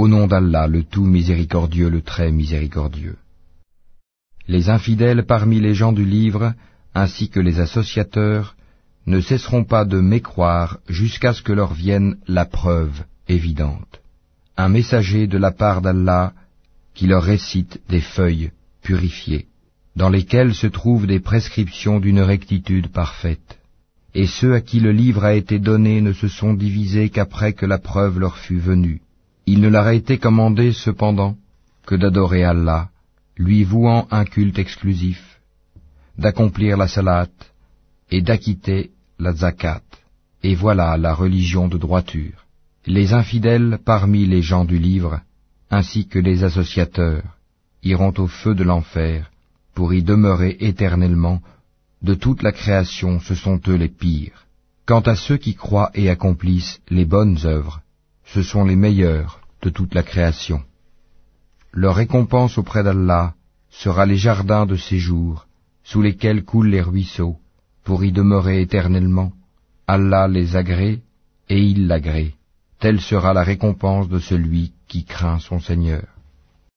Au nom d'Allah, le tout miséricordieux, le très miséricordieux. Les infidèles parmi les gens du livre, ainsi que les associateurs, ne cesseront pas de mécroire jusqu'à ce que leur vienne la preuve évidente. Un messager de la part d'Allah qui leur récite des feuilles purifiées, dans lesquelles se trouvent des prescriptions d'une rectitude parfaite. Et ceux à qui le livre a été donné ne se sont divisés qu'après que la preuve leur fut venue. Il ne leur a été commandé cependant que d'adorer Allah, lui vouant un culte exclusif, d'accomplir la salat et d'acquitter la zakat. Et voilà la religion de droiture. Les infidèles parmi les gens du livre, ainsi que les associateurs, iront au feu de l'enfer pour y demeurer éternellement. De toute la création, ce sont eux les pires. Quant à ceux qui croient et accomplissent les bonnes œuvres, ce sont les meilleurs de toute la création. Leur récompense auprès d'Allah sera les jardins de séjour, sous lesquels coulent les ruisseaux, pour y demeurer éternellement. Allah les agrée, et il l'agrée. Telle sera la récompense de celui qui craint son Seigneur.